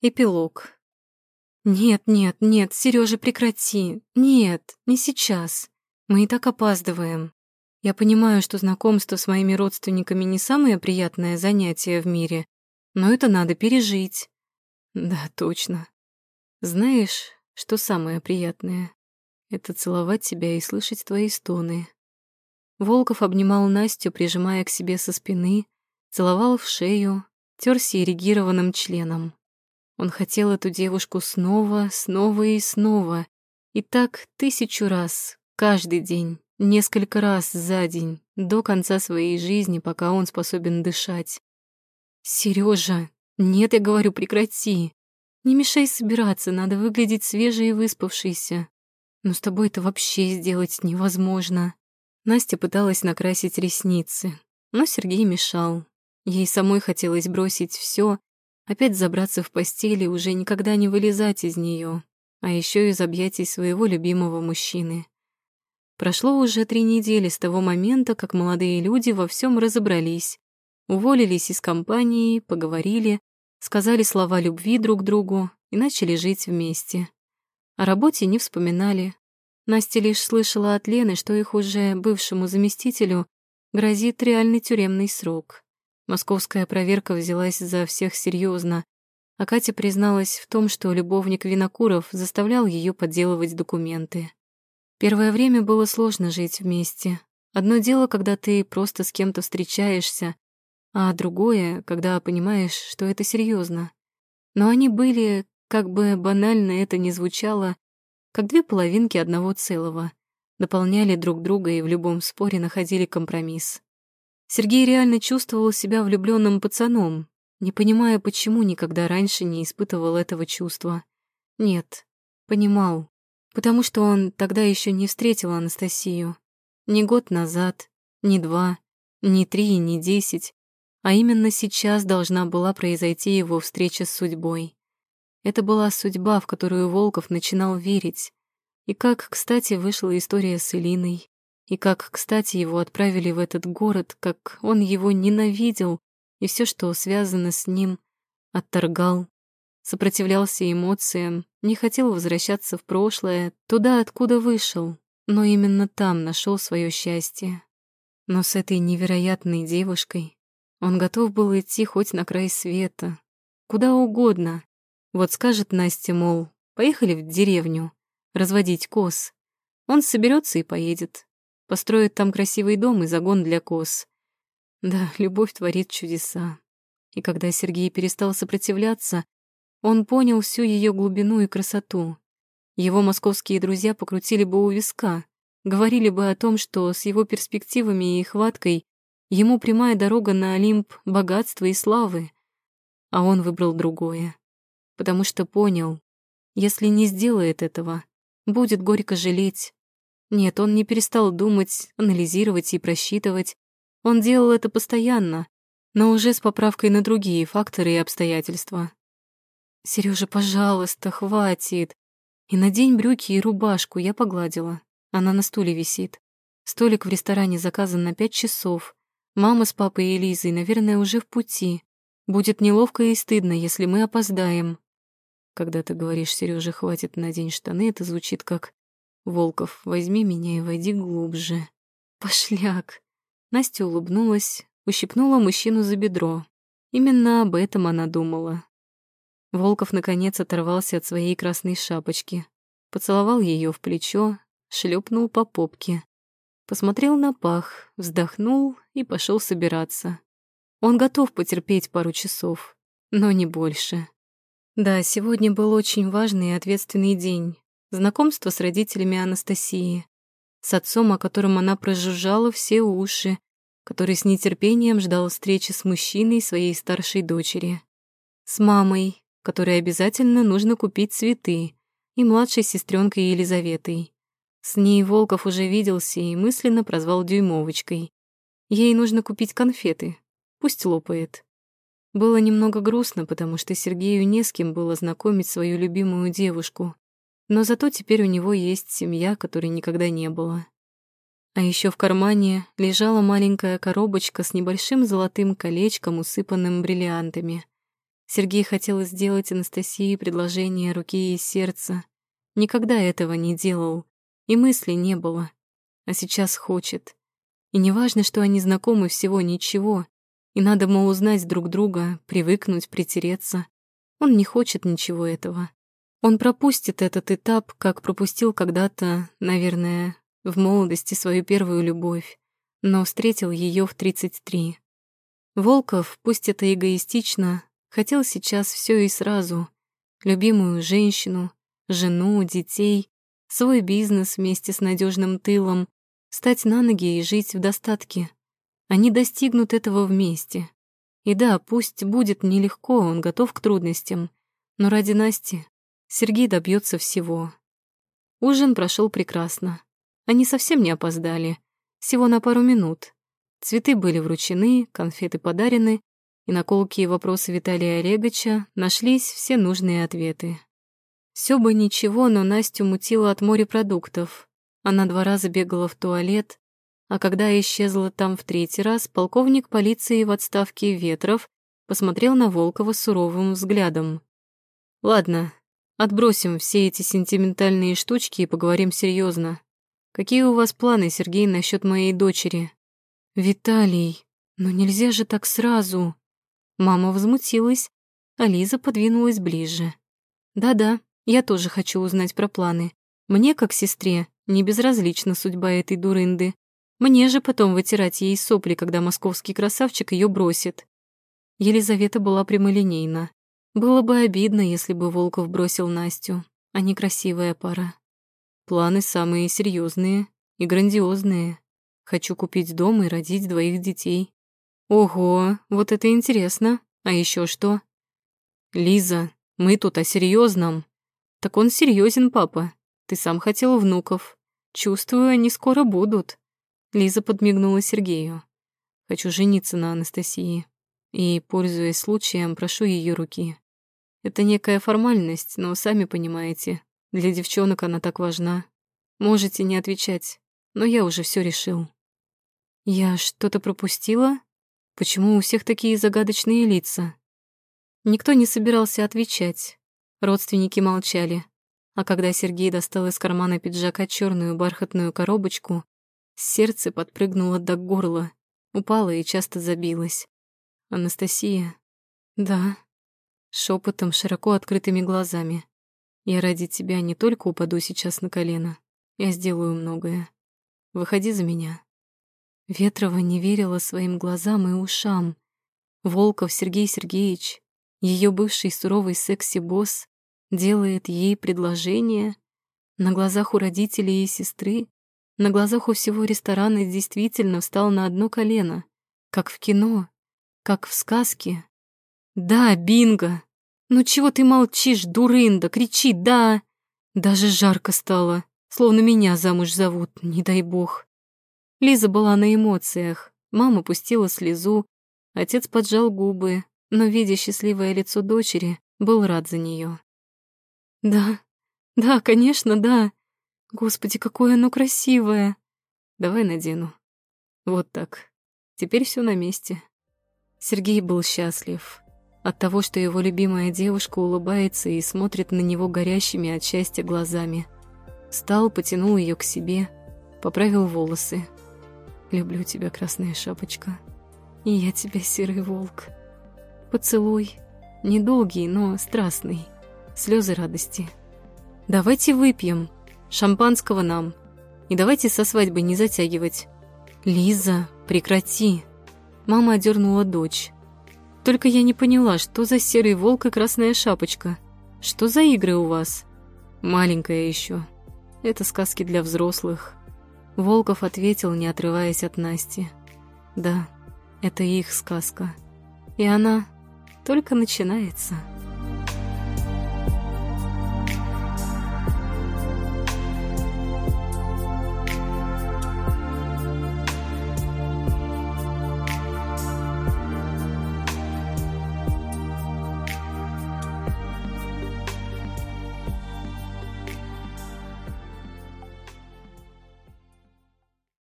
Эпилог. Нет, нет, нет, Сережа, прекрати. Нет, не сейчас. Мы и так опаздываем. Я понимаю, что знакомство с моими родственниками не самое приятное занятие в мире, но это надо пережить. Да, точно. Знаешь, что самое приятное? Это целовать тебя и слышать твои стоны. Волков обнимал Настю, прижимая к себе со спины, целовал в шею, терся эрегированным членом. Он хотел эту девушку снова, снова и снова. И так тысячу раз, каждый день, несколько раз за день, до конца своей жизни, пока он способен дышать. Сережа, нет, я говорю, прекрати. Не мешай собираться, надо выглядеть свежей и выспавшейся. Но с тобой это вообще сделать невозможно. Настя пыталась накрасить ресницы, но Сергей мешал. Ей самой хотелось бросить все опять забраться в постель и уже никогда не вылезать из нее, а еще из объятий своего любимого мужчины. Прошло уже три недели с того момента, как молодые люди во всем разобрались, уволились из компании, поговорили, сказали слова любви друг другу и начали жить вместе. О работе не вспоминали. Настя лишь слышала от Лены, что их уже бывшему заместителю грозит реальный тюремный срок. Московская проверка взялась за всех серьезно, а Катя призналась в том, что любовник Винокуров заставлял ее подделывать документы. Первое время было сложно жить вместе. Одно дело, когда ты просто с кем-то встречаешься, а другое, когда понимаешь, что это серьезно. Но они были, как бы банально это ни звучало, как две половинки одного целого, дополняли друг друга и в любом споре находили компромисс. Сергей реально чувствовал себя влюбленным пацаном, не понимая, почему никогда раньше не испытывал этого чувства. Нет, понимал, потому что он тогда еще не встретил Анастасию. Ни год назад, ни два, ни три, ни десять, а именно сейчас должна была произойти его встреча с судьбой. Это была судьба, в которую Волков начинал верить. И как, кстати, вышла история с Элиной. И как, кстати, его отправили в этот город, как он его ненавидел, и все, что связано с ним, отторгал, сопротивлялся эмоциям, не хотел возвращаться в прошлое, туда, откуда вышел, но именно там нашел свое счастье. Но с этой невероятной девушкой он готов был идти хоть на край света, куда угодно. Вот скажет Настя, мол, поехали в деревню, разводить коз. Он соберется и поедет. Построит там красивый дом и загон для коз. Да, любовь творит чудеса. И когда Сергей перестал сопротивляться, он понял всю ее глубину и красоту. Его московские друзья покрутили бы у виска, говорили бы о том, что с его перспективами и хваткой ему прямая дорога на Олимп богатства и славы. А он выбрал другое, потому что понял, если не сделает этого, будет горько жалеть, нет, он не перестал думать, анализировать и просчитывать. Он делал это постоянно, но уже с поправкой на другие факторы и обстоятельства. Сережа, пожалуйста, хватит. И надень брюки и рубашку, я погладила. Она на стуле висит. Столик в ресторане заказан на пять часов. Мама с папой и Лизой, наверное, уже в пути. Будет неловко и стыдно, если мы опоздаем. Когда ты говоришь, Сережа, хватит надень штаны, это звучит как Волков, возьми меня и войди глубже. Пошляк. Настя улыбнулась, ущипнула мужчину за бедро. Именно об этом она думала. Волков наконец оторвался от своей красной шапочки, поцеловал ее в плечо, шлепнул по попке. Посмотрел на пах, вздохнул и пошел собираться. Он готов потерпеть пару часов, но не больше. Да, сегодня был очень важный и ответственный день. Знакомство с родителями Анастасии, с отцом, о котором она прожужжала все уши, который с нетерпением ждал встречи с мужчиной своей старшей дочери, с мамой, которой обязательно нужно купить цветы, и младшей сестренкой Елизаветой. С ней Волков уже виделся и мысленно прозвал Дюймовочкой. Ей нужно купить конфеты, пусть лопает. Было немного грустно, потому что Сергею не с кем было знакомить свою любимую девушку, но зато теперь у него есть семья, которой никогда не было. А еще в кармане лежала маленькая коробочка с небольшим золотым колечком, усыпанным бриллиантами. Сергей хотел сделать Анастасии предложение руки и сердца. Никогда этого не делал, и мысли не было. А сейчас хочет. И неважно, что они знакомы всего ничего, и надо, мол, узнать друг друга, привыкнуть, притереться. Он не хочет ничего этого. Он пропустит этот этап, как пропустил когда-то, наверное, в молодости свою первую любовь, но встретил ее в 33. Волков, пусть это эгоистично, хотел сейчас все и сразу. Любимую женщину, жену, детей, свой бизнес вместе с надежным тылом, встать на ноги и жить в достатке. Они достигнут этого вместе. И да, пусть будет нелегко, он готов к трудностям, но ради Насти Сергей добьется всего. Ужин прошел прекрасно. Они совсем не опоздали, всего на пару минут. Цветы были вручены, конфеты подарены, и на колкие вопросы Виталия Олеговича нашлись все нужные ответы. Все бы ничего, но Настю мутило от морепродуктов. Она два раза бегала в туалет, а когда исчезла там в третий раз, полковник полиции в отставке Ветров посмотрел на Волкова суровым взглядом. «Ладно, отбросим все эти сентиментальные штучки и поговорим серьезно. Какие у вас планы, Сергей, насчет моей дочери?» «Виталий, ну нельзя же так сразу!» Мама возмутилась, а Лиза подвинулась ближе. «Да-да, я тоже хочу узнать про планы. Мне, как сестре, не безразлична судьба этой дурынды. Мне же потом вытирать ей сопли, когда московский красавчик ее бросит». Елизавета была прямолинейна. Было бы обидно, если бы Волков бросил Настю, а не красивая пара. Планы самые серьезные и грандиозные. Хочу купить дом и родить двоих детей. Ого, вот это интересно. А еще что? Лиза, мы тут о серьезном. Так он серьезен, папа. Ты сам хотел внуков. Чувствую, они скоро будут. Лиза подмигнула Сергею. Хочу жениться на Анастасии. И, пользуясь случаем, прошу ее руки. Это некая формальность, но сами понимаете, для девчонок она так важна. Можете не отвечать, но я уже все решил. Я что-то пропустила? Почему у всех такие загадочные лица? Никто не собирался отвечать. Родственники молчали. А когда Сергей достал из кармана пиджака черную бархатную коробочку, сердце подпрыгнуло до горла, упало и часто забилось. Анастасия. Да. Шепотом, широко открытыми глазами. Я ради тебя не только упаду сейчас на колено, я сделаю многое. Выходи за меня. Ветрова не верила своим глазам и ушам. Волков Сергей Сергеевич, ее бывший суровый секси-босс, делает ей предложение на глазах у родителей и сестры, на глазах у всего ресторана действительно встал на одно колено, как в кино, как в сказке. «Да, бинго! Ну чего ты молчишь, дурында? Кричи «да!» Даже жарко стало, словно меня замуж зовут, не дай бог. Лиза была на эмоциях. Мама пустила слезу, отец поджал губы, но, видя счастливое лицо дочери, был рад за нее. «Да, да, конечно, да. Господи, какое оно красивое!» «Давай надену. Вот так. Теперь все на месте». Сергей был счастлив от того, что его любимая девушка улыбается и смотрит на него горящими от счастья глазами. Встал, потянул ее к себе, поправил волосы, Люблю тебя, красная шапочка. И я тебя, серый волк. Поцелуй. Недолгий, но страстный. Слезы радости. Давайте выпьем. Шампанского нам. И давайте со свадьбой не затягивать. Лиза, прекрати. Мама одернула дочь. Только я не поняла, что за серый волк и красная шапочка. Что за игры у вас? Маленькая еще. Это сказки для взрослых. Волков ответил, не отрываясь от Насти. «Да, это их сказка. И она только начинается».